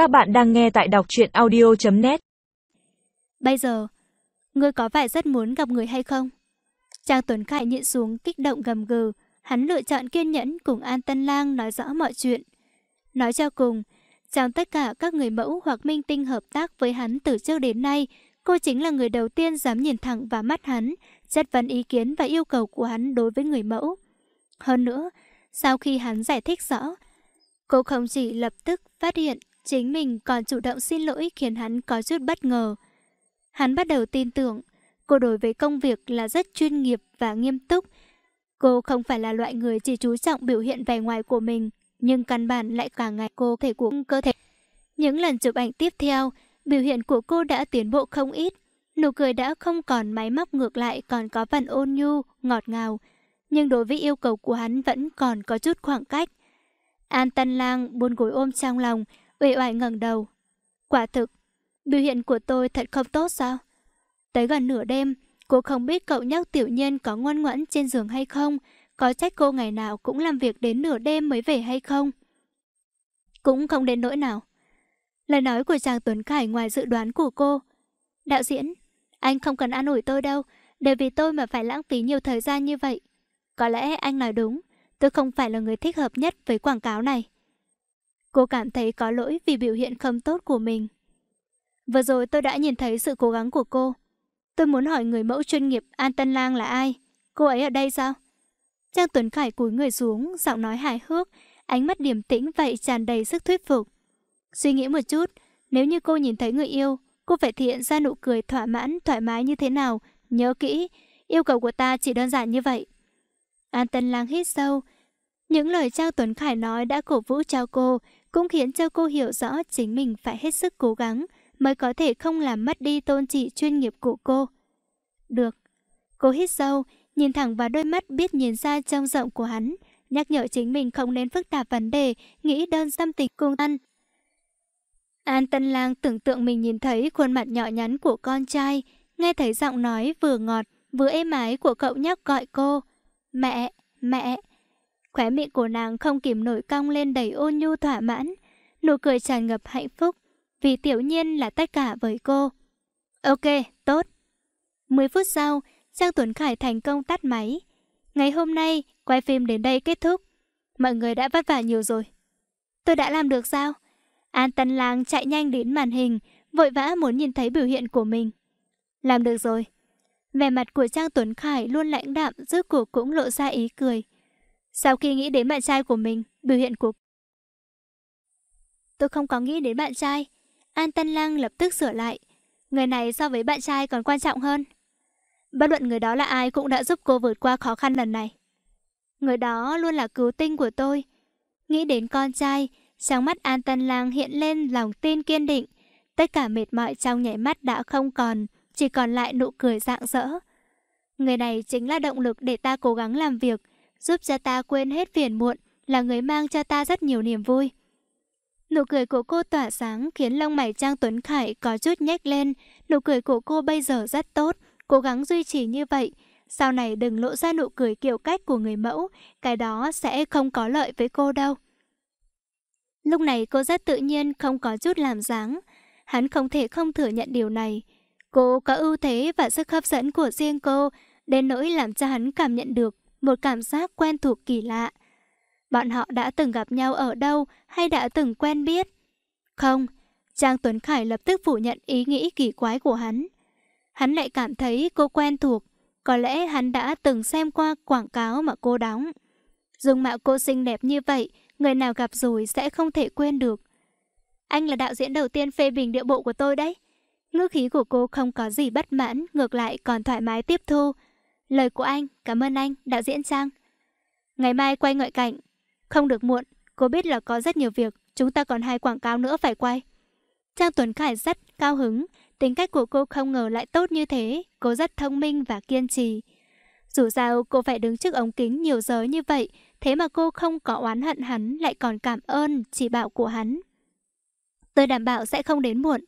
Các bạn đang nghe tại đọc truyện audio.net Bây giờ, ngươi có phải rất muốn gặp người hay không? Trang Tuấn Khải nhịn xuống kích động gầm gừ, hắn lựa chọn kiên nhẫn cùng An Tân Lang nói rõ mọi chuyện. Nói cho cùng, trong tất cả các người mẫu hoặc minh tinh hợp tác với hắn từ trước đến nay, cô chính là người đầu tiên dám nhìn thẳng vào mắt hắn, chất vấn ý kiến và yêu cầu của hắn đối với người mẫu. Hơn nữa, sau khi hắn giải thích rõ, cô không chỉ lập tức phát hiện chính mình còn chủ động xin lỗi khiến hắn có chút bất ngờ. Hắn bắt đầu tin tưởng, cô đối với công việc là rất chuyên nghiệp và nghiêm túc. Cô không phải là loại người chỉ chú trọng biểu hiện vẻ ngoài của mình, nhưng căn bản lại cả ngày cô thể của cơ thể. Những lần chụp ảnh tiếp theo, biểu hiện của cô đã tiến bộ không ít. Nụ cười đã không còn máy móc ngược lại còn có phần ôn nhu, ngọt ngào. Nhưng đối với yêu cầu của hắn vẫn còn có chút khoảng cách. An Tân Lang buôn gối ôm trong lòng, uể oải ngẩng đầu. Quả thực, biểu hiện của tôi thật không tốt sao? Tới gần nửa đêm, cô không biết cậu nhóc tiểu nhân có ngoan ngoãn trên giường hay không, có trách cô ngày nào cũng làm việc đến nửa đêm mới về hay không. Cũng không đến nỗi nào. Lời nói của chàng Tuấn Khải ngoài dự đoán của cô. Đạo diễn, anh không cần an ủi tôi đâu, để vì tôi mà phải lãng phí nhiều thời gian như vậy. Có lẽ anh nói đúng, tôi không phải là người thích hợp nhất với quảng cáo này. Cô cảm thấy có lỗi vì biểu hiện không tốt của mình. Vừa rồi tôi đã nhìn thấy sự cố gắng của cô. Tôi muốn hỏi người mẫu chuyên nghiệp An Tân Lang là ai? Cô ấy ở đây sao? Trang Tuấn Khải cúi người xuống, giọng nói hài hước, ánh mắt điềm tĩnh vậy tràn đầy sức thuyết phục. Suy nghĩ một chút, nếu như cô nhìn thấy người yêu, cô phải thể hiện ra nụ cười thỏa mãn, thoải mái như thế nào? Nhớ kỹ, yêu cầu của ta chỉ đơn giản như vậy. An Tân Lang hít sâu. Những lời Trang Tuấn Khải nói đã cổ vũ cho cô, cũng khiến cho cô hiểu rõ chính mình phải hết sức cố gắng mới có thể không làm mất đi tôn trị chuyên nghiệp của cô. Được. Cô hít sâu, nhìn thẳng vào đôi mắt biết nhìn ra trong rộng của hắn, nhắc nhở chính mình không nên phức tạp vấn đề, nghĩ đơn tâm tình cùng ăn. An Tân Lang tưởng tượng mình nhìn thấy khuôn mặt nhỏ nhắn của con trai, nghe thấy giọng nói vừa ngọt, vừa êm ái của cậu nhóc gọi cô. Mẹ, mẹ. Khóe miệng của nàng không kìm nổi cong lên đầy ôn nhu thỏa mãn, nụ cười tràn ngập hạnh phúc, vì tiểu nhiên là tất cả với cô. Ok, tốt. 10 phút sau, Trang Tuấn Khải thành công tắt máy. Ngày hôm nay, quay phim đến đây kết thúc. Mọi người đã vất vả nhiều rồi. Tôi đã làm được sao? An Tân Lang chạy nhanh đến màn hình, vội vã muốn nhìn thấy biểu hiện của mình. Làm được rồi. Vẻ mặt của Trang Tuấn Khải luôn lãnh đạm, rốt cuộc cũng lộ ra ý cười. Sau khi nghĩ đến bạn trai của mình, biểu hiện của... Tôi không có nghĩ đến bạn trai. An Tân Lang lập tức sửa lại. Người này so với bạn trai còn quan trọng hơn. Bất luận người đó là ai cũng đã giúp cô vượt qua khó khăn lần này. Người đó luôn là cứu tinh của tôi. Nghĩ đến con trai, trong mắt An Tân Lang hiện lên lòng tin kiên định. Tất cả mệt mỏi trong nhảy mắt đã không còn, chỉ còn lại nụ cười rạng rỡ. Người này chính là động lực để ta cố gắng làm việc, giúp cho ta quên hết phiền muộn, là người mang cho ta rất nhiều niềm vui. Nụ cười của cô tỏa sáng khiến lông mày Trang Tuấn Khải có chút nhếch lên. Nụ cười của cô bây giờ rất tốt, cố gắng duy trì như vậy. Sau này đừng lộ ra nụ cười kiểu cách của người mẫu, cái đó sẽ không có lợi với cô đâu. Lúc này cô rất tự nhiên không có chút làm dáng. Hắn không thể không thừa nhận điều này. Cô có ưu thế và sức hấp dẫn của riêng cô, đến nỗi làm cho hắn cảm nhận được một cảm giác quen thuộc kỳ lạ. Bọn họ đã từng gặp nhau ở đâu hay đã từng quen biết? Không, Trang Tuấn Khải lập tức phủ nhận ý nghĩ kỳ quái của hắn. Hắn lại cảm thấy cô quen thuộc, có lẽ hắn đã từng xem qua quảng cáo mà cô đóng. Dung mạo cô xinh đẹp như vậy, người nào gặp rồi sẽ không thể quên được. Anh là đạo diễn đầu tiên phê bình điệu bộ của tôi đấy. Ngữ khí của cô không có gì bất mãn, ngược lại còn thoải mái tiếp thu. Lời của anh, cảm ơn anh, đạo diễn Trang. Ngày mai quay ngoại cảnh, không được muộn, cô biết là có rất nhiều việc, chúng ta còn hai quảng cáo nữa phải quay. Trang Tuấn Khải rất cao hứng, tính cách của cô không ngờ lại tốt như thế, cô rất thông minh và kiên trì. Dù sao cô phải đứng trước ống kính nhiều giờ như vậy, thế mà cô không có oán hận hắn, lại còn cảm ơn chỉ bảo của hắn. Tôi đảm bảo sẽ không đến muộn.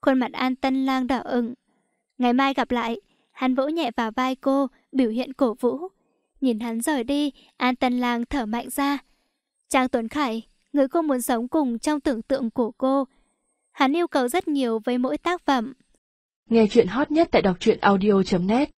Khuôn mặt An Tân Lang đỏ ửng. Ngày mai gặp lại, hắn vỗ nhẹ vào vai cô, biểu hiện cổ vũ. Nhìn hắn rời đi, An Tân Lang thở mạnh ra. Trang Tuấn Khải, người cô muốn sống cùng trong tưởng tượng của cô. Hắn yêu cầu rất nhiều với mỗi tác phẩm. Nghe chuyện hot nhất tại đọc truyện audio.net